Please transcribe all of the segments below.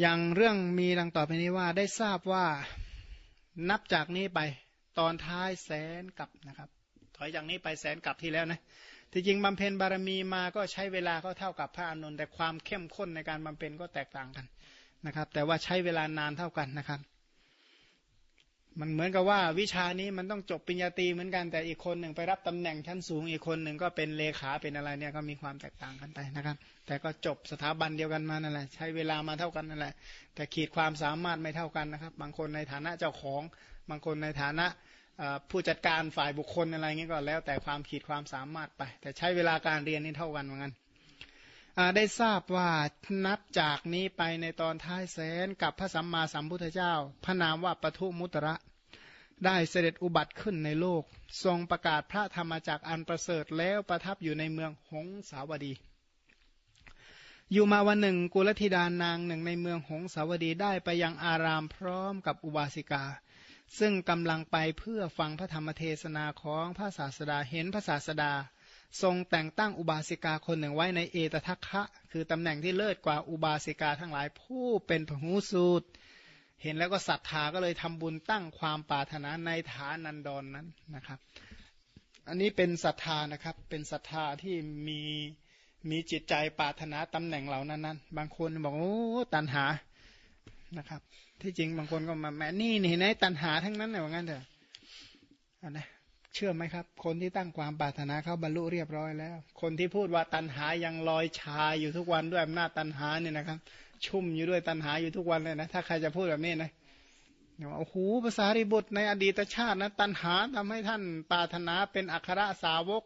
อย่างเรื่องมีดังต่อไปนี้ว่าได้ทราบว่านับจากนี้ไปตอนท้ายแสนกับนะครับ ถอยจากนี้ไปแสนกับที่แล้วนะที่จริงบำเพ็ญบารมีมาก็ใช้เวลาก็เท่ากับพระอนุนแต่ความเข้มข้นในการบำเพ็ญก็แตกต่างกันนะครับ แต่ว่าใช้เวลานานเท่ากันนะครับ มันเหมือนกับว่าวิชานี้มันต้องจบปริญญาตรีเหมือนกันแต่อีกคนหนึ่งไปรับตำแหน่งชั้นสูงอีกคนหนึ่งก็เป็นเลขาเป็นอะไรเนี่ยก็มีความแตกต่างกันไปนะครับ แต่ก็จบสถาบันเดียวกันมานั่นแหละใช้เวลามาเท่ากันนั่นแหละ แต่ขีดความสามารถไม่เท่ากันนะครับ บางคนในฐานะเจ้าของ บางคนในฐานะผู้จัดการฝ่ายบุคคลอะไรเงี้ยก็แล้วแต่ความขีดความสามารถไป แต่ใช้เวลาการเรียนนี่เท่ากันเหมือนกัน ได้ทราบว่านับจากนี้ไปในตอนท้ายแสนกับพระสัมมาสัมพุทธเจ้า พระนามว่าปทุมุตระ ได้เสด็จอุบัติขึ้นในโลก ทรงประกาศพระธรรมจักอันประเสริฐแล้วประทับอยู่ในเมืองหงสาวดี อยู่มาวันหนึ่งกุลธิดานางหนึ่งในเมืองหงสาวดีได้ไปยังอารามพร้อมกับอุบาสิกา ซึ่งกำลังไปเพื่อฟังพระธรรมเทศนาของพระศาสดาเห็นพระศาสดา ทรงแต่งตั้งอุบาสิกาคนหนึ่งไว้ในเอตทัคคะ คือตำแหน่งที่เลิศกว่าอุบาสิกาทั้งหลายผู้เป็นพหูสูตร เห็นแล้วก็ศรัทธาก็เลยทำบุญตั้งความปรารถนาในฐานันดรนนั้นนะครับ อันนี้เป็นศรัทธานะครับเป็นศรัทธาที่มีมีจิตใจปรารถนาตำแหน่งเหล่านั้นนั้นบางคนบอกโอ้ตันหานะครับ ที่จริงบางคนก็มาแม่นี่นี่ในตันหาทั้งนั้นเลยว่างั้นเถอะอันนะ เชื่อไหมครับ คนที่ตั้งความปรารถนาเขาบรรลุเรียบร้อยแล้ว คนที่พูดว่าตันหายังลอยชาอยู่ทุกวันด้วยอำนาจตันหาเนี่ยนะครับ ชุ่มอยู่ด้วยตันหาอยู่ทุกวันเลยนะถ้าใครจะพูดแบบนี้นะโอ้โหภาษาริบุตรในอดีตชาตินะตันหาทำให้ท่านปรารถนาเป็นอัครสาวก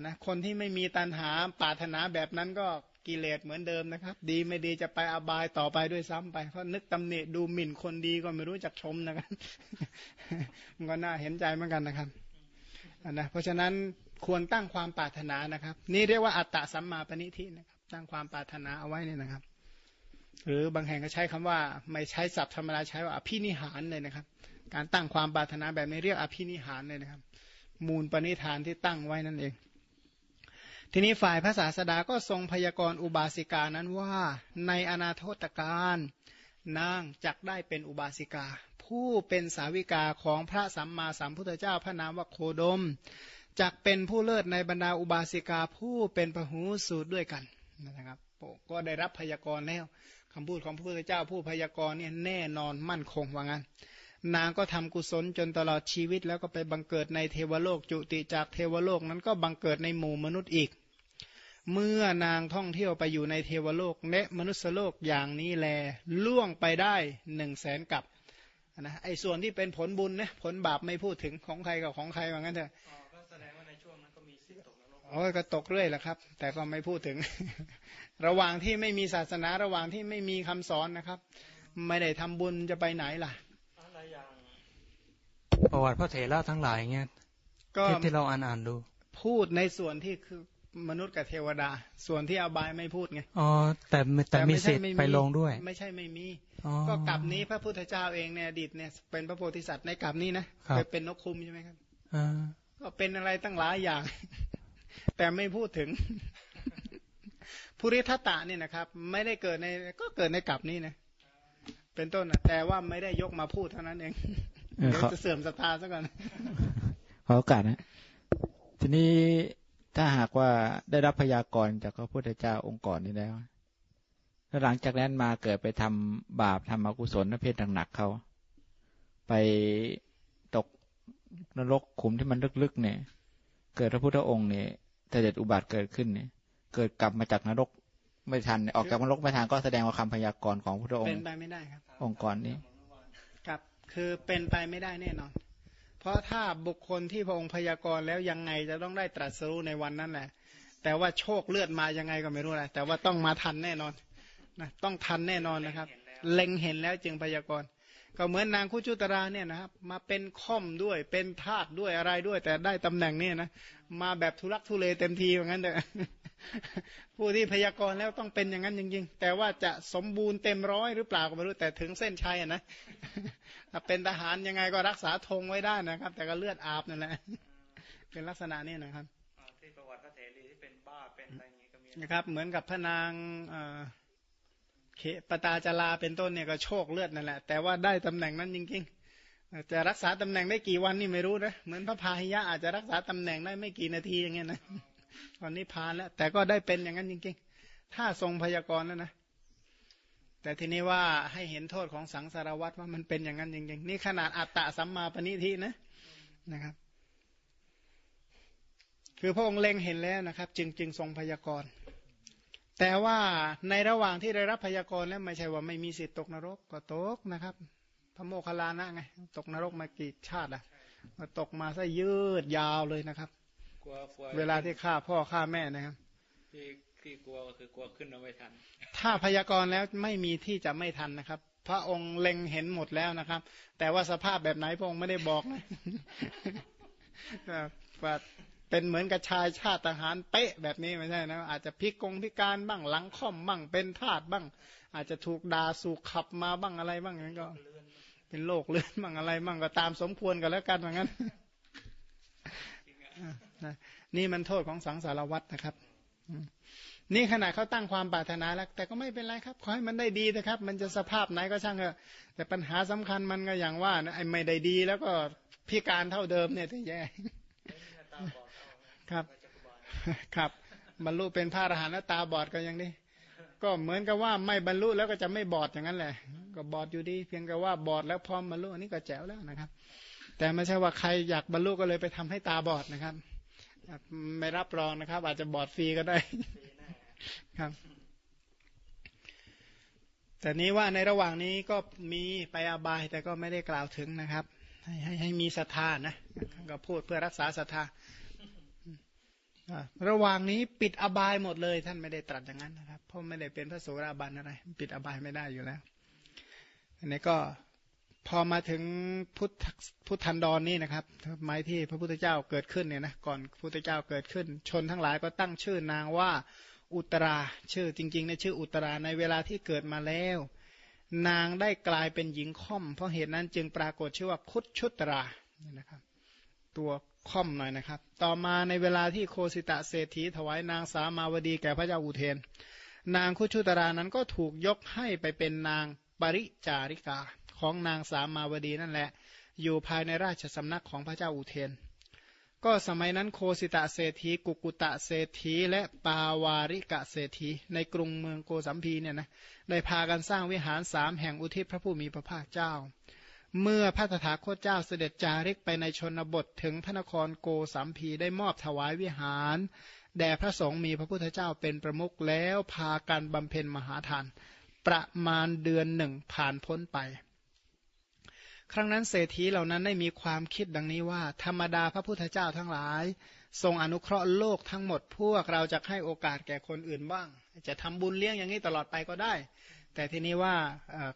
นะคนที่ไม่มีตันหาปรารถนาแบบนั้นก็กิเลสเหมือนเดิมนะครับ ดีไม่ดีจะไปอบายต่อไปด้วยซ้ำไปเพราะนึกตำหนิดูหมิ่นคนดีก็ไม่รู้จักชมนะครับมันก็น่าเห็นใจเหมือนกันนะครับ นะเพราะฉะนั้นควรตั้งความปรารถนานะครับ นี่เรียกว่าอัตตะสัมมาปณิทินะครับตั้งความปรารถนาเอาไว้เนี่ยนะครับ หรือบางแห่งก็ใช้คำว่าไม่ใช้ศัพท์ธรรมดาใช้ว่าอภินิหารเลยนะครับ การตั้งความปรารถนาแบบนี้เรียกอภินิหารเลยนะครับ มูลปณิธานที่ตั้งไว้นั่นเองทีนี้ฝ่ายพระศาสดาก็ทรงพยากรณ์อุบาสิกานั้นว่าในอนาโทตการนางจักได้เป็นอุบาสิกา ผู้เป็นสาวิกาของพระสัมมาสัมพุทธเจ้าพระนามว่าโคดมจักเป็นผู้เลิศในบรรดาอุบาสิกาผู้เป็นพหูสูตรด้วยกันนะครับก็ได้รับพยากรณ์แล้วคำพูดของพระพุทธเจ้าผู้พยากรณ์เนี่ยแน่นอนมั่นคงว่างั้น นางก็ทำกุศลจนตลอดชีวิต แล้วก็ไปบังเกิดในเทวโลกจุติจากเทวโลกนั้นก็บังเกิดในหมู่มนุษย์อีก เมื่อนางท่องเที่ยวไปอยู่ในเทวโลกและมนุษยโลกอย่างนี้แลล่วงไปได้หนึ่งแสนกับ นะไอ้ส่วนที่เป็นผลบุญนะผลบาปไม่พูดถึงของใครกับของใครว่างั้นเถอะก็แสดงว่าในช่วงนั้นก็มีสิทธิ์ตกนรกโอ้ยก็ตกเรื่อยแหละครับ แต่ก็ไม่พูดถึง ระหว่างที่ไม่มีศาสนาระหว่างที่ไม่มีคำสอนนะครับ ไม่ได้ทำบุญจะไปไหนล่ะอะไรอย่างประวัติพระเถระทั้งหลายเงี้ยก็ที่เราอ่านอ่านดู พูดในส่วนที่คือ มนุษย์กับเทวดา ส่วนที่อบายไม่พูดไงอ๋อแต่แต่มีสิทธิ์ไปลงด้วย ไม่ใช่ไม่มีก็กลับนี้พระพุทธเจ้าเองในอดีตเนี่ยเป็นพระโพธิสัตว์ในกลับนี้นะเคยเป็นนกคุมใช่ไหมครับก็เป็นอะไรตั้งหลายอย่าง แต่ไม่พูดถึงภูริทัตตะเนี่ยนะครับ ไม่ได้เกิดในก็เกิดในกลับนี้นะเป็นต้นนะแต่ว่าไม่ได้ยกมาพูดเท่านั้นเองเดี๋ยวจะเสื่อมศรัทธาซะก่อนขอโอกาสนะทีนี้ ถ้าหากว่าได้รับพยากรณ์จากพระพุทธเจ้าองค์ก่อนนี้แล้วแล้วหลังจากนั้นมาเกิดไปทำบาปทำอกุศลเพศหนักๆเขา ไปตกนรกขุมที่มันลึกๆเนี่ย เกิดพระพุทธองค์เนี่ยแต่เด็ดอุบัติเกิดขึ้นเนี่ย เกิดกลับมาจากนรกไม่ทัน ออกจากนรกไม่ทันก็แสดงว่าคำพยากรณ์ของพระองค์เป็นไปไม่ได้ครับ องค์กรนี้ครับ คือเป็นไปไม่ได้แน่นอนเพ ราะถ้าบุคคลที่พระองค์พยากรณ์แล้วยังไงจะต้องได้ตรัสรู้ในวันนั้นแหละ แต่ว่าโชคเลือดมายังไงก็ไม่รู้แหละแต่ว่าต้องมาทันแน่นอนนะต้องทันแน่นอนนะครับ เล็งเห็นแล้วจึงพยากรณ์ ก็เหมือนนางคุจุตราเนี่ยนะครับ มาเป็นค่อมด้วยเป็นทาสด้วยอะไรด้วย แต่ได้ตำแหน่งนี่นะมาแบบทุลักทุเลเต็มทีอย่างนั้นเถอะผู้ที่พยากรณ์แล้วต้องเป็นอย่างนั้นจริงๆ แต่ว่าจะสมบูรณ์เต็มร้อยหรือเปล่าก็ไม่รู้แต่ถึงเส้นชัยนะถ้าเป็นทหารยังไงก็รักษาธงไว้ได้นะครับ แต่ก็เลือดอาบนั่นแหละเป็นลักษณะนี้นะครับที่ประวัติพระเถรีที่เป็นบ้าเป็นอะไรอย่างนี้ก็มีนะครับ เหมือนกับพระนาง ปตาจลาเป็นต้นเนี่ยก็โชคเลือดนั่นแหละ แต่ว่าได้ตำแหน่งนั้นจริงๆจะรักษาตำแหน่งได้กี่วันนี่ไม่รู้นะเหมือนพระพาหิยะอาจจะรักษาตำแหน่งได้ไม่กี่นาทีอย่างเงี้ยนะตอนนี้พานแล้ว แต่ก็ได้เป็นอย่างนั้นจริงๆ ถ้าทรงพยากรณ์แล้วนะแต่ทีนี้ว่าให้เห็นโทษของสังสารวัตรว่ามันเป็นอย่างนั้นจริงๆ นี่ขนาดอัตตะสัมมาปณิทินะนะครับ คือพระองค์เล็งเห็นแล้วนะครับ จึงจึงทรงพยากรณ์ แต่ว่าในระหว่างที่ได้รับพยากรณ์แล้วไม่ใช่ว่าไม่มีสิทธิ์ตกนรกก็ตกนะครับ พระโมคคัลลานะไงตกนรกมากี่ชาติอะมาตกมาซะยืดยาวเลยนะครับ เวลาที่ฆ่าพ่อฆ่าแม่นะครับที่ที่กลัวก็คือกลัวขึ้นเอาไม่ทัน ถ้าพยากรณ์แล้วไม่มีที่จะไม่ทันนะครับ พระองค์เล็งเห็นหมดแล้วนะครับ แต่ว่าสภาพแบบไหนพระองค์ไม่ได้บอกนะ เป็นเหมือนกับชายชาติทหารเป๊ะแบบนี้ไม่ใช่นะอาจจะพิกงพิการบ้างหลังค่อมบ้างเป็นทาสบ้าง อาจจะถูกด่าสูกขับมาบ้างอะไรบ้างอย่างนี้ก็ เป็นโรคเลือนบ้างอะไรบ้างก็ตามสมควรกันแล้วกันอย่างนั้นนี่มันโทษของสังสารวัตรนะครับนี่ขนาดเขาตั้งความปรารถนาแล้ว แต่ก็ไม่เป็นไรครับขอให้มันได้ดีนะครับ มันจะสภาพไหนก็ช่างเถอะแต่ปัญหาสำคัญมันก็อย่างว่านะไอ้ไม่ได้ดีแล้วก็พิการเท่าเดิมเนี่ยจะแย่ ครับ ครับบรรลุเป็นพระอรหันต์แล้วตาบอดก็ยังดีก็เหมือนกับว่าไม่บรรลุแล้วก็จะไม่บอดอย่างนั้นแหละ ก็บอดอยู่ดี เพียงแต่ว่าบอดแล้วพร้อมบรรลุอันนี้ก็แจ๋วแล้วนะครับ แต่ไม่ใช่ว่าใครอยากบรรลุก็เลยไปทำให้ตาบอดนะครับ ไม่รับรองนะครับ อาจจะบอดฟรีก็ได้ครับ แต่นี้ว่าในระหว่างนี้ก็มีไปอบายแต่ก็ไม่ได้กล่าวถึงนะครับ ให้ให้ให้มีศรัทธานะก็พูดเพื่อรักษาศรัทธา ระหว่างนี้ปิดอบายหมดเลย ท่านไม่ได้ตรัสอย่างนั้นนะครับ เพราะไม่ได้เป็นพระโสดาบันอะไร ปิดอบายไม่ได้อยู่แล้ว อันนี้ก็พอมาถึงพุทธพุทธันดรนนี่นะครับหมายที่พระพุทธเจ้าเกิดขึ้นเนี่ยนะก่อนพระพุทธเจ้าเกิดขึ้น ชนทั้งหลายก็ตั้งชื่อนางว่าอุตราชื่อจริงๆในชื่ออุตราในเวลาที่เกิดมาแล้ว นางได้กลายเป็นหญิงค่อม เพราะเหตุนั้นจึงปรากฏชื่อว่าคุชุตรานี่นะครับ ตัวค่อมหน่อยนะครับ ต่อมาในเวลาที่โคสิตะเศรษฐีถวายนางสามาวดีแก่พระเจ้าอุเทน นางคุชุตรานั้นก็ถูกยกให้ไปเป็นนางปริจาริกาของนางสามาวดีนั่นแหละ อยู่ภายในราชสำนักของพระเจ้าอุเทน ก็สมัยนั้นโคสิตะเศรษฐีกุกุตะเศรษฐีและปาวาริกะเศรษฐีในกรุงเมืองโกสัมพีเนี่ยนะได้พากันสร้างวิหารสามแห่งอุทิศพระผู้มีพระภาคเจ้า เมื่อพระตถาคตเจ้าเสด็จจาริกไปในชนบทถึงพระนครโกสัมพีได้มอบถวายวิหารแด่พระสงฆ์มีพระพุทธเจ้าเป็นประมุขแล้วพากันบำเพ็ญมหาทาน ประมาณเดือนหนึ่งผ่านพ้นไป ครั้งนั้นเศรษฐีเหล่านั้นได้มีความคิดดังนี้ว่า ธรรมดาพระพุทธเจ้าทั้งหลาย ทรงอนุเคราะห์โลกทั้งหมดพวกเราจะให้โอกาสแก่คนอื่นบ้าง จะทำบุญเลี้ยงอย่างนี้ตลอดไปก็ได้ แต่ทีนี้ว่า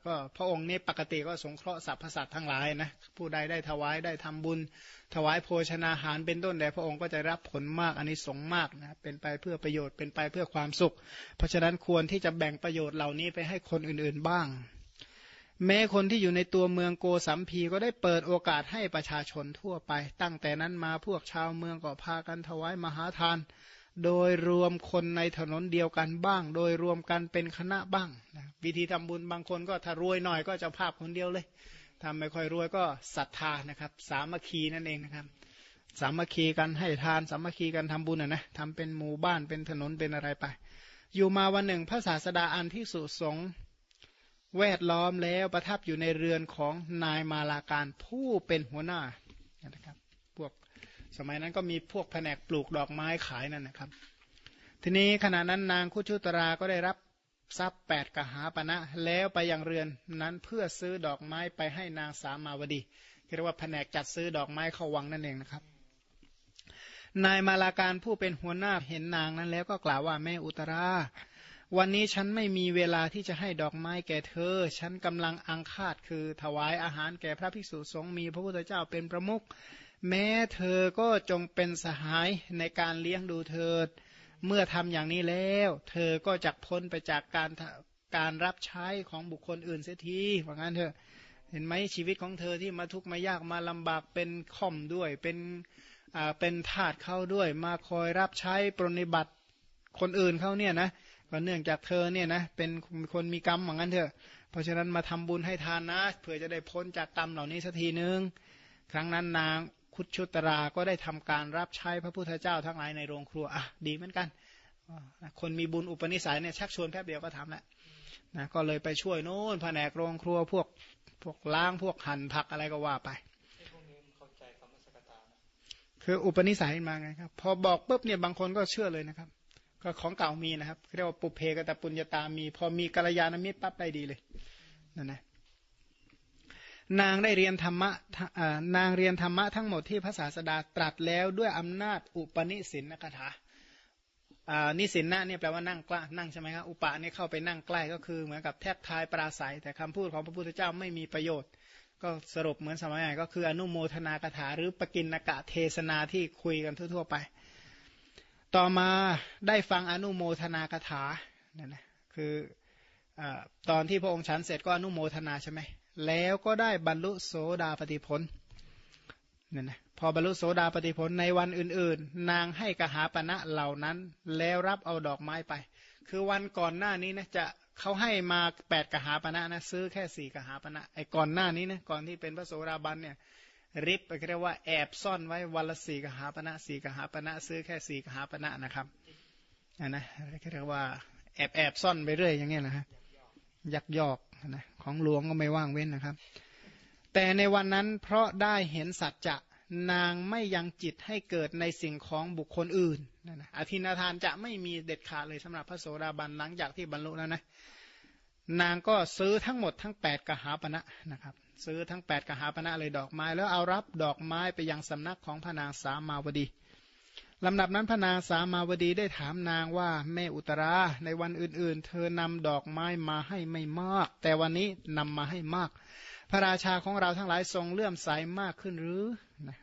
ก็พระองค์นี้ปกติก็สงเคราะห์สรรพสัตว์ทั้งหลายนะผู้ใดได้ถวายได้ทำบุญ ถวายโภชนาหารเป็นต้นแด่พระองค์ก็จะรับผลมากอันนี้สงมากนะเป็นไปเพื่อประโยชน์เป็นไปเพื่อความสุข เพราะฉะนั้นควรที่จะแบ่งประโยชน์เหล่านี้ไปให้คนอื่นๆบ้าง แม้คนที่อยู่ในตัวเมืองโกสัมพีก็ได้เปิดโอกาสให้ประชาชนทั่วไป ตั้งแต่นั้นมาพวกชาวเมืองก็พากันถวายมหาทาน โดยรวมคนในถนนเดียวกันบ้าง โดยรวมกันเป็นคณะบ้างนะวิธีทำบุญบางคนก็ถ้ารวยหน่อยก็จะภาพคนเดียวเลยทำไม่ค่อยรวยก็ศรัทธานะครับ สามัคคีนั่นเองนะครับ สามัคคีกันให้ทานสามัคคีกันทำบุญนะนะทำเป็นหมู่บ้านเป็นถนนเป็นอะไรไป อยู่มาวันหนึ่งพระศาสดาอันที่สุสงแวดล้อมแล้วประทับอยู่ในเรือนของนายมาลาการผู้เป็นหัวหน้านะครับ สมัยนั้นก็มีพวกแผนกปลูกดอกไม้ขายนั่นนะครับ ทีนี้ขณะนั้นนางคุชุตราก็ได้รับทรัพย์แปดกหาปณะแล้วไปยังเรือนนั้นเพื่อซื้อดอกไม้ไปให้นางสามาวดีเรียกว่าแผนกจัดซื้อดอกไม้เข้าวังนั่นเองนะครับ นายมาลาการผู้เป็นหัวหน้าเห็นนางนั้นแล้วก็กล่าวว่าแม่อุตราวันนี้ฉันไม่มีเวลาที่จะให้ดอกไม้แก่เธอ ฉันกำลังอังคาดคือถวายอาหารแก่พระภิกษุสงฆ์มีพระพุทธเจ้าเป็นประมุข แม้เธอก็จงเป็นสหายในการเลี้ยงดูเธอ เมื่อทำอย่างนี้แล้ว เธอก็จะพ้นไปจากการการรับใช้ของบุคคลอื่นเสียทีว่างั้นเถอะ เห็นไหมชีวิตของเธอที่มาทุกข์มายากมาลำบากเป็นข่อมด้วย เป็นอ่าเป็นทาสเข้าด้วย มาคอยรับใช้ปรนิบัติคนอื่นเขาเนี่ยนะก็เนื่องจากเธอเนี่ยนะเป็นคนมีกรรมเหมือนกันเถอะ เพราะฉะนั้นมาทำบุญให้ทานนะเผื่อจะได้พ้นจากกรรมเหล่านี้สักทีนึง ครั้งนั้นนาง คุชุตราก็ได้ทำการรับใช้พระพุทธเจ้าทั้งหลายในโรงครัวอะดีเหมือนกัน คนมีบุญอุปนิสัยเนี่ยชักชวนแป๊บเดียวก็ทำแหละนะก็เลยไปช่วยโน่นแผนกโรงครัวพวกพวกล้างพวกหั่นผักอะไรก็ว่าไปคืออุปนิสัยมาไงครับ พอบอกปุ๊บเนี่ยบางคนก็เชื่อเลยนะครับ ก็ของเก่ามีนะครับเรียกว่าปุเพกตปุญญาตามี พอมีกัลยาณมิตรปั๊บได้ดีเลยนั่นนะ นางได้เรียนธรรมะนางเรียนธรรมะทั้งหมดที่พระศาสดาตรัสแล้วด้วยอำนาจอุปนิสินนคาถานิสินนะเนี่ยแปลว่านั่งกล้านั่งใช่ไหมครับอุปะเนี่ยเข้าไปนั่งใกล้ก็คือเหมือนกับแทบทายปราศัย แต่คำพูดของพระพุทธเจ้าไม่มีประโยชน์ ก็สรุปเหมือนสมัยใหม่ก็คืออนุโมทนากถาหรือปกินนกะเทศนาที่คุยกันทั่วๆไป ต่อมาได้ฟังอนุโมทนากถาเนี่ยนะคืออตอนที่พระองค์ฉันเสร็จก็อนุโมทนาใช่ไหม แล้วก็ได้บรรลุโสดาปฏิพลเนี่ยนะพอบรรลุโสดาปฏิพลในวันอื่น ๆ นางให้กหาปณะเหล่านั้น แล้วรับเอาดอกไม้ไป คือวันก่อนหน้านี้นะจะเขาให้มาแปดกหาปณะนะซื้อแค่สี่กหาปณะไอ้ก่อนหน้านี้นะก่อนที่เป็นพระโสดาบันเนี่ยริบไปเรียกว่าแอบซ่อนไว้วันละสี่กหาปณะสี่กหาปณะซื้อแค่สี่กหาปณะนะครับอันนะเรียกว่าแอบแอบซ่อนไปเรื่อยอย่างเงี้ยนะฮะยักยอกนะ ของหลวงก็ไม่ว่างเว้นนะครับ แต่ในวันนั้นเพราะได้เห็นสัจจะนางไม่ยังจิตให้เกิดในสิ่งของบุคคลอื่นนะอธินาทานจะไม่มีเด็ดขาดเลยสำหรับพระโสดาบันหลังจากที่บรรลุแล้วนะนางก็ซื้อทั้งหมดทั้ง 8กหาปณะนะครับ ซื้อทั้ง 8กหาปณะเลยดอกไม้ แล้วเอารับดอกไม้ไปยังสำนักของพระนางสามาวดี ลำดับนั้นพระนางสามาวดีได้ถามนางว่าแม่อุตราในวันอื่นๆ เธอนำดอกไม้มาให้ไม่มาก แต่วันนี้นำมาให้มาก พระราชาของเราทั้งหลายทรงเลื่อมใสมากขึ้นหรือนะ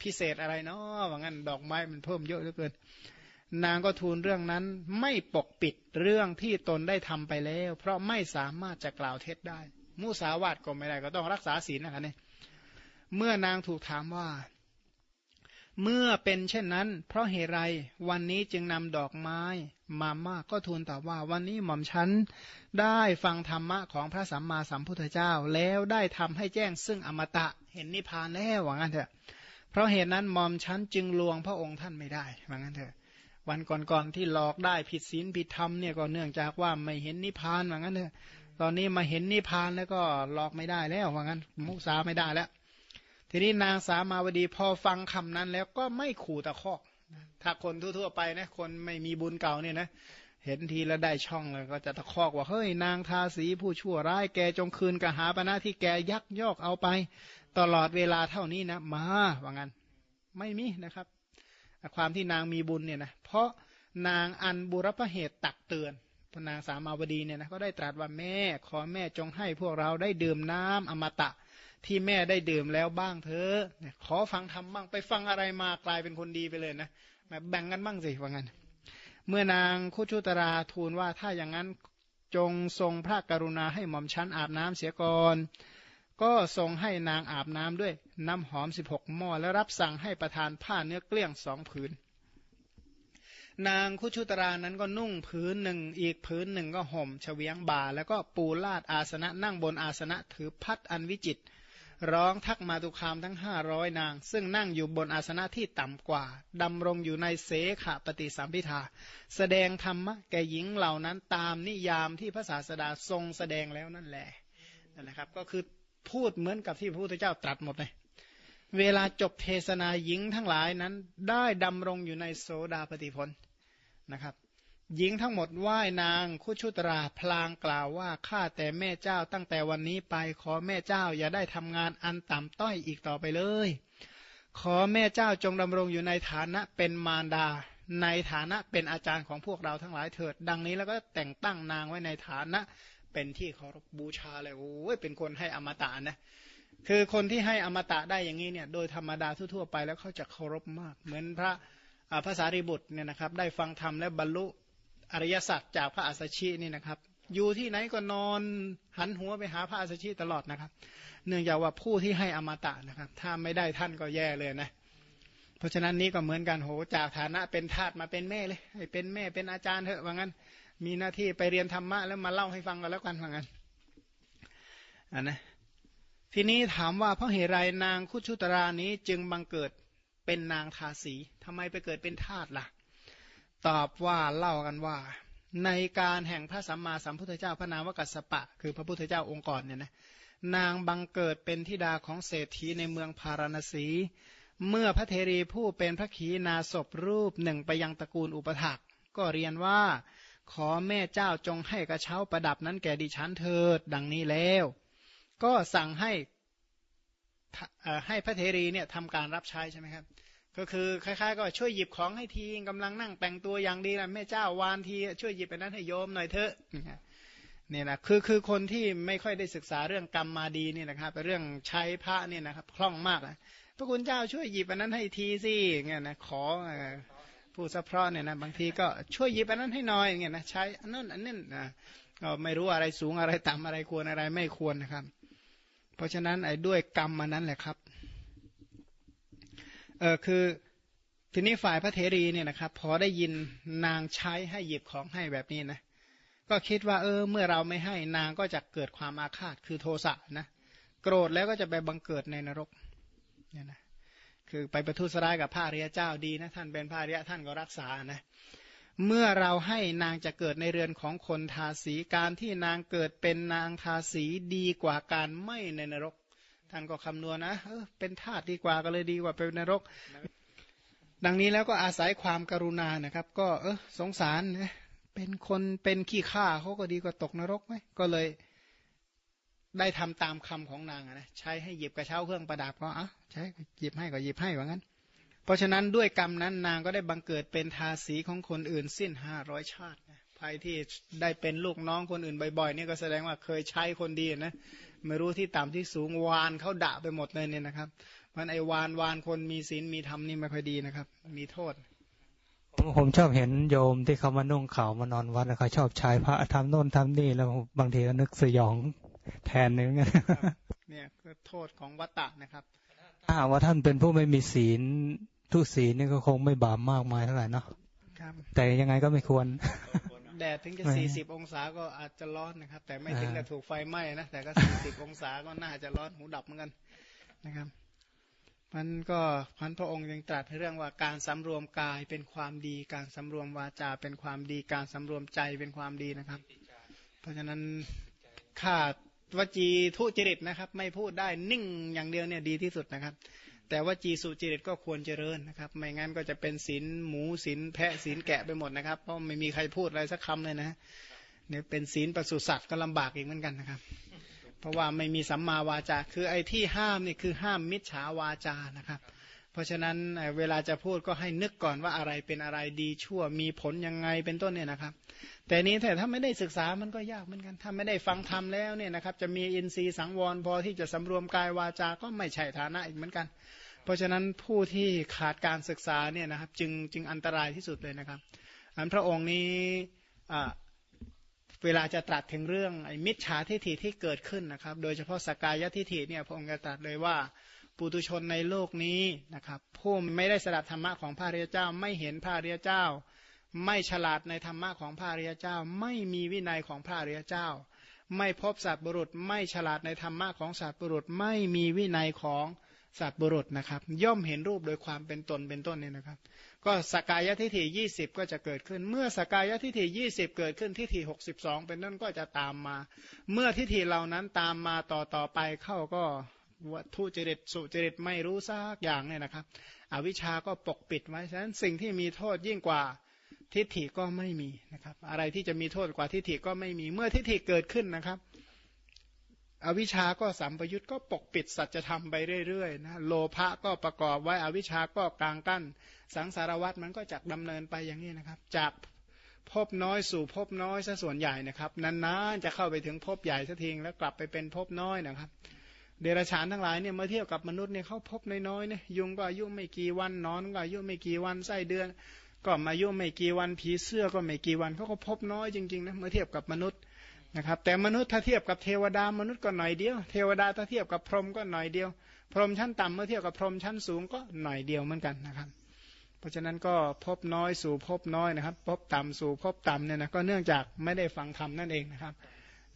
พิเศษอะไรเนาะว่างั้นดอกไม้มันเพิ่มเยอะเหลือเกิน นางก็ทูลเรื่องนั้นไม่ปกปิดเรื่องที่ตนได้ทำไปแล้ว เพราะไม่สามารถจะกล่าวเท็จได้ มุสาวาทก็ไม่ได้ก็ต้องรักษาศีลนะครับเนี่ยเมื่อนางถูกถามว่า เมื่อเป็นเช่นนั้น เพราะเหตุไรวันนี้จึงนำดอกไม้มามากก็ทูลตอบว่าวันนี้หม่อมฉันได้ฟังธรรมะของพระสัมมาสัมพุทธเจ้า แล้วได้ทำให้แจ้งซึ่งอมตะเห็นนิพพานแล้วว่างั้นเถอะ เพราะเหตุนั้นหม่อมฉันจึงลวงพระองค์ท่านไม่ได้ว่างั้นเถอะ วันก่อนๆที่หลอกได้ผิดศีลผิดธรรมเนี่ยก็เนื่องจากว่าไม่เห็นนิพพานว่างั้นเถอะ ตอนนี้มาเห็นนิพพานแล้วก็หลอกไม่ได้แล้วว่างั้นมุสาไม่ได้แล้ว ทีนี้นางสามาวดีพอฟังคำนั้นแล้วก็ไม่ขู่ตะคอกถ้าคนทั่วๆไปนะคนไม่มีบุญเก่าเนี่ยนะเห็นทีแล้วได้ช่องเลยก็จะตะคอกว่าเฮ้ยนางทาสีผู้ชั่วร้ายแกจงคืนกหาปณะที่แกยักยอกเอาไป ตลอดเวลาเท่านี้นะ มาว่างั้นไม่มีนะครับ ความที่นางมีบุญเนี่ยนะเพราะนางอันบุรพเหตุตักเตือนพนางสามาวดีเนี่ยนะก็ได้ตรัสว่าแม่ขอแม่จงให้พวกเราได้ดื่มน้ำอมตะ ที่แม่ได้ดื่มแล้วบ้างเถอะขอฟังทำบ้างไปฟังอะไรมากลายเป็นคนดีไปเลยนะแบ่งกันบ้างสิว่างั้น เมื่อนางคุชุตราทูลว่าถ้าอย่างนั้นจงทรงพระกรุณาให้หม่อมชั้นอาบน้ำเสียก่อนก็ทรงให้นางอาบน้ำด้วยน้ำหอมสิบหกหม้อและรับสั่งให้ประทานผ้าเนื้อเกลี้ยงสองผืน นางคุชุตรานั้นก็นุ่งผืนหนึ่งอีกผืนหนึ่งก็ห่มเฉวียงบ่า แล้วก็ปูลาดอาสนะนั่งบนอาสนะถือพัดอันวิจิตร ร้องทักมาตุคามทั้งห้าร้อยนาง ซึ่งนั่งอยู่บนอาสนะที่ต่ำกว่าดำรงอยู่ในเสขปฏิสัมพิทาแสดงธรรมะแก่หญิงเหล่านั้นตามนิยามที่พระศาสดาทรงแสดงแล้วนั่นแหละนะครับ ก็คือพูดเหมือนกับที่พระพุทธเจ้าตรัสหมดเลยเวลาจบเทศนาหญิงทั้งหลายนั้นได้ดำรงอยู่ในโสดาปฏิพลนะครับ หญิงทั้งหมดไหว้นางคุชุตราพลางกล่าวว่าข้าแต่แม่เจ้าตั้งแต่วันนี้ไปขอแม่เจ้าอย่าได้ทำงานอันต่ำต้อยอีกต่อไปเลย ขอแม่เจ้าจงดำรงอยู่ในฐานะเป็นมารดา ในฐานะเป็นอาจารย์ของพวกเราทั้งหลายเถิด ดังนี้แล้วก็แต่งตั้งนางไว้ในฐานะเป็นที่เคารพบูชาเลยโอ้ยเป็นคนให้อมตะนะคือคนที่ให้อมตะได้อย่างนี้เนี่ยโดยธรรมดาทั่วๆไปแล้วเขาจะเคารพมาก เหมือนพระภาษาริบุตรเนี่ยนะครับได้ฟังธรรมและบรรลุ อริยสัจจากพระอัสสชินี่นะครับ อยู่ที่ไหนก็นอนหันหัวไปหาพระอัสสชิตลอดนะครับ เนื่องจากว่าผู้ที่ให้อมตะนะครับ ถ้าไม่ได้ท่านก็แย่เลยนะ เพราะฉะนั้นนี้ก็เหมือนกันโหจากฐานะเป็นทาสมาเป็นแม่เลยให้เป็นแม่เป็นอาจารย์เถอะว่างั้น มีหน้าที่ไปเรียนธรรมะแล้วมาเล่าให้ฟังกันแล้วกันฟังกันอันนะทีนี้ถามว่าเพราะเหตุไรนางคุชุตรานี้จึงบังเกิดเป็นนางทาสีทำไมไปเกิดเป็นทาสละ่ะ ตอบว่าเล่ากันว่า ในการแห่งพระสัมมาสัมพุทธเจ้าพระนามวกัสปะ คือพระพุทธเจ้าองค์ก่อนเนี่ยนะนางบังเกิดเป็นธิดาของเศรษฐีในเมืองพาราณสี เมื่อพระเทรีผู้เป็นพระขีณาศพรูปหนึ่งไปยังตระกูลอุปถักก็เรียนว่าขอแม่เจ้าจงให้กระเช้าประดับนั้นแก่ดิฉันเถิดดังนี้แล้ว ก็สั่งให้ให้พระเทรีเนี่ยทำการรับใช้ใช่ไหมครับ ก็คือคล้ายๆ ก็ช่วยหยิบของให้ทีกำลังนั่งแต่งตัวอย่างดีนะแม่เจ้าวานทีช่วยหยิบไปนั้นให้โยมหน่อยเถอะเนี่ยนะคือคือคนที่ไม่ค่อยได้ศึกษาเรื่องกรรมมาดีนี่นะครับเรื่องใช้พระเนี่ยนะครับคล่องมากนะพระคุณเจ้าช่วยหยิบอันนั้นให้ทีสิเงี้ยนะขอผู้สะเพราะเนี่ยนะบางทีก็ช่วยหยิบอันนั้นให้หน่อยเงี้ยนะใช้อันนั้นอันนี้นะก็ไม่รู้อะไรสูงอะไรต่ำอะไรควรอะไรไม่ควรนะครับ เพราะฉะนั้นไอ้ด้วยกรรมมันนั้นแหละครับ เออคือทีนี้ฝ่ายพระเทรีเนี่ยนะครับพอได้ยินนางใช้ให้หยิบของให้แบบนี้นะก็คิดว่าเออเมื่อเราไม่ให้นางก็จะเกิดความอาฆาตคือโทสะนะโกรธแล้วก็จะไปบังเกิดในนรกเนี่ยนะคือไปประทุษร้ายกับพระเริยเจ้าดีนะท่านเป็นพระเริยท่านก็รักษานะเมื่อเราให้นางจะเกิดในเรือนของคนทาสีการที่นางเกิดเป็นนางทาสีดีกว่าการไม่ในนรก ท่านก็คำนวณนะเออเป็นทาสดีกว่าก็เลยดีกว่าเป็นนรก ดังนี้แล้วก็อาศัยความกรุณานะครับ ก็เออสงสารเป็นคนเป็นขี้ข้าเขาก็ดีกว่าตกนรกไหมก็เลยได้ทำตามคำของนางนะใช้ให้หยิบกระเช้าเครื่องประดับก็อะใช้หยิบให้ก็หยิบให้ว่างั้น เพราะฉะนั้นด้วยกรรมนั้นนางก็ได้บังเกิดเป็นทาสีของคนอื่นสิ้นห้าร้อยชาติ ภัยที่ได้เป็นลูกน้องคนอื่นบ่อยๆนี่ก็แสดงว่าเคยใช้คนดีนะไม่รู้ที่ต่ำที่สูงวานเขาด่าไปหมดเลยเนี่ยนะครับมันไอวานวานคนมีศีลมีธรรมนี่ไม่ค่อยดีนะครับ มีโทษผมผมชอบเห็นโยมที่เขามานุ่งขาวมานอนวัดแล้วเขาชอบใช้พระทำโน่นทำนี่แล้วบางทีก็นึกสยองแทนนึงเนี่ยก็โทษของวัตตะนะครับ ถ้าว่าท่านเป็นผู้ไม่มีศีลทุศีลนี่ก็คงไม่บาปมากมายเท่าไหร่เนาะแต่ยังไงก็ไม่ควร แดดถึงจะสี่สิบองศาก็อาจจะร้อนนะครับ แต่ไม่ถึงกับถูกไฟไหม้นะแต่ก็สี่สิบองศาก็น่าจะร้อนหูดับเหมือนกันนะครับมันก็พันพระองค์ยังตรัสเรื่องว่าการสำรวมกายเป็นความดี การสำรวมวาจาเป็นความดี การสำรวมใจเป็นความดีนะครับ เพราะฉะนั้นข้าวจีทุจริตนะครับ ไม่พูดได้นิ่งอย่างเดียวเนี่ยดีที่สุดนะครับ แต่ว่าจีสุจริตก็ควรเจริญนะครับ ไม่งั้นก็จะเป็นศีลหมูศีลแพะศีลแกะไปหมดนะครับ เพราะไม่มีใครพูดอะไรสักคำเลยนะเนี่ยเป็นศีลประสุสัตว์ก็ลำบากอีกเหมือนกันนะครับ เพราะว่าไม่มีสัมมาวาจา คือไอ้ที่ห้ามนี่คือห้ามมิจฉาวาจานะครับ เพราะฉะนั้นเวลาจะพูดก็ให้นึกก่อนว่าอะไรเป็นอะไรดีชั่วมีผลยังไงเป็นต้นเนี่ยนะครับ แต่นี้แต่ถ้าไม่ได้ศึกษามันก็ยากเหมือนกันถ้าไม่ได้ฟังธรรมแล้วเนี่ยนะครับ จะมีอินทรีย์สังวรพอที่จะสำรวมกายวาจาก็ไม่ใช่ฐานะอีกเหมือนกัน เพราะฉะนั้นผู้ที่ขาดการศึกษาเนี่ยนะครับจึงจึงอันตรายที่สุดเลยนะครับอันพระองค์นี้เวลาจะตรัสถึงเรื่องไอ้มิจฉาทิฏฐิที่เกิดขึ้นนะครับ โดยเฉพาะสกายทิฏฐิเนี่ยพระองค์จะตรัสเลยว่า ปุตุชนในโลกนี้นะครับผู้ไม่ได้สดับธรรมะของพระริยเจ้า ไม่เห็นพระริยเจ้า ไม่ฉลาดในธรรมะของพระริยเจ้า ไม่มีวินัยของพระริยเจ้า ไม่พบสัตว์บุรุษ ไม่ฉลาดในธรรมะของสัตว์บุรุษ ไม่มีวินัยของสัตว์บุรุษนะครับ ย่อมเห็นรูปโดยความเป็นตนเป็นต้นเนี่ยนะครับ ก็สกายทิฏฐิยี่สิบก็จะเกิดขึ้น เมื่อสกายทิฏฐิยี่สิบเกิดขึ้นทิฏฐิหกสิบสองเป็นนั่นก็จะตามมา เมื่อทิฏฐิเหล่านั้นตามมาต่อต่อไปเข้าก็ วัตถุจริตสุจริตไม่รู้ซากอย่างเนี่ยนะครับ อวิชาก็ปกปิดไว้ฉะนั้นสิ่งที่มีโทษยิ่งกว่าทิฏฐิก็ไม่มีนะครับ อะไรที่จะมีโทษกว่าทิฏฐิก็ไม่มีเมื่อทิฏฐิเกิดขึ้นนะครับ อวิชาก็สัมปยุตก็ปกปิดสัจธรรมไปเรื่อยๆนะโลภะก็ประกอบไว้อวิชาก็กลางกั้น สังสารวัตรมันก็จะดำเนินไปอย่างนี้นะครับ จากพบน้อยสู่พบน้อยซะส่วนใหญ่นะครับนานๆจะเข้าไปถึงพบใหญ่สักทีแล้วกลับไปเป็นพบน้อยนะครับ เดรัจฉานทั้งหลายเนี่ยเมื่อเทียบกับมนุษย์เนี่ยเขาพบน้อยๆเนี่ยยุงก็อายุไม่กี่วันนอนก็อายุไม่กี่วันไส้เดือน ก็มายุไม่กี่วันผีเสื้อก็ไม่กี่วันเขาก็พบน้อยจริงๆนะเมื่อเทียบกับมนุษย์นะครับ แต่มนุษย์ถ้าเทียบกับเทวดามนุษย์ก็หน่อยเดียว เทวดาถ้าเทียบกับพรหมก็หน่อยเดียว พรหมชั้นต่ำเมื่อเทียบกับพรหมชั้นสูงก็หน่อยเดียวเหมือนกันนะครับ เพราะฉะนั้นก็พบน้อยสู่พบน้อยนะครับ พบต่ำสู่พบต่ำเนี่ยนะก็เนื่องจากไม่ได้ฟังธรรมนั่นเองนะครับ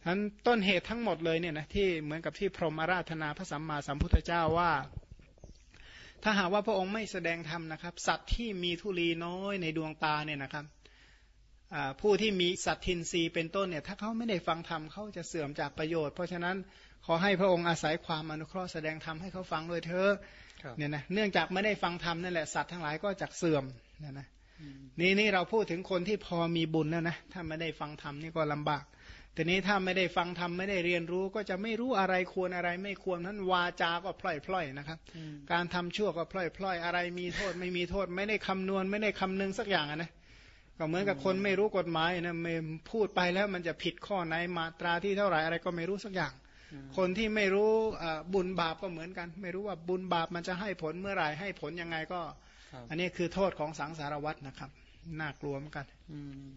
ทั้นต้นเหตุทั้งหมดเลยเนี่ยนะที่เหมือนกับที่พรหมอาราธนาพระสัมมาสัมพุทธเจ้าว่า ถ้าหากว่าพระองค์ไม่แสดงธรรมนะครับ สัตว์ที่มีทุลีน้อยในดวงตาเนี่ยนะครับอ่าผู้ที่มีสัตทินรีเป็นต้นเนี่ยถ้าเขาไม่ได้ฟังธรรมเขาจะเสื่อมจากประโยชน์ เพราะฉะนั้นขอให้พระองค์อาศัยความอนุเคราะห์แสดงธรรมให้เขาฟังด้วยเถอะครับเนี่ยนะเนื่องจากไม่ได้ฟังธรรมนั่นแหละสัตว์ทั้งหลายก็จะเสื่อมเนี่ยนะนี่นี่เราพูดถึงคนที่พอมีบุญแล้วนะถ้าไม่ได้ฟังธรรมนี่ก็ลำบาก แต่นี้ถ้าไม่ได้ฟังธรรมไม่ได้เรียนรู้ก็จะไม่รู้อะไรควรอะไร ไม่ควรนั้นวาจาก็พล่อยๆนะครับ การทำชั่วก็พล่อยๆ อะไรมีโทษไม่มีโทษ ไม่ได้คำนวณ ไม่ได้คำนึงสักอย่างอะนะก็เหมือนกับคนไม่รู้กฎหมายนะไม่พูดไปแล้วมันจะผิดข้อไหนมาตราที่เท่าไหร่อะไรก็ไม่รู้สักอย่าง คนที่ไม่รู้อ่าบุญบาปก็เหมือนกัน ไม่รู้ว่าบุญบาปมันจะให้ผลเมื่อไหร่ให้ผลยังไงก็ครับอันนี้คือโทษของสังสารวัตรนะครับ น่ากลัวเหมือนกันอืม